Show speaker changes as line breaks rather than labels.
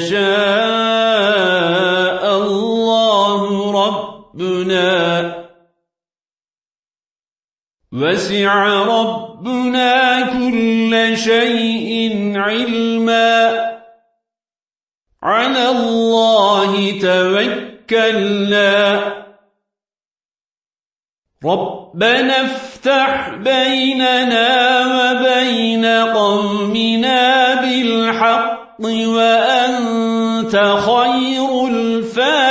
يشاء الله ربنا. وسع ربنا كل شيء علما. على الله توكلنا. ربنا افتح بيننا وبين قومنا بالحق وأنت خير الفاتحين.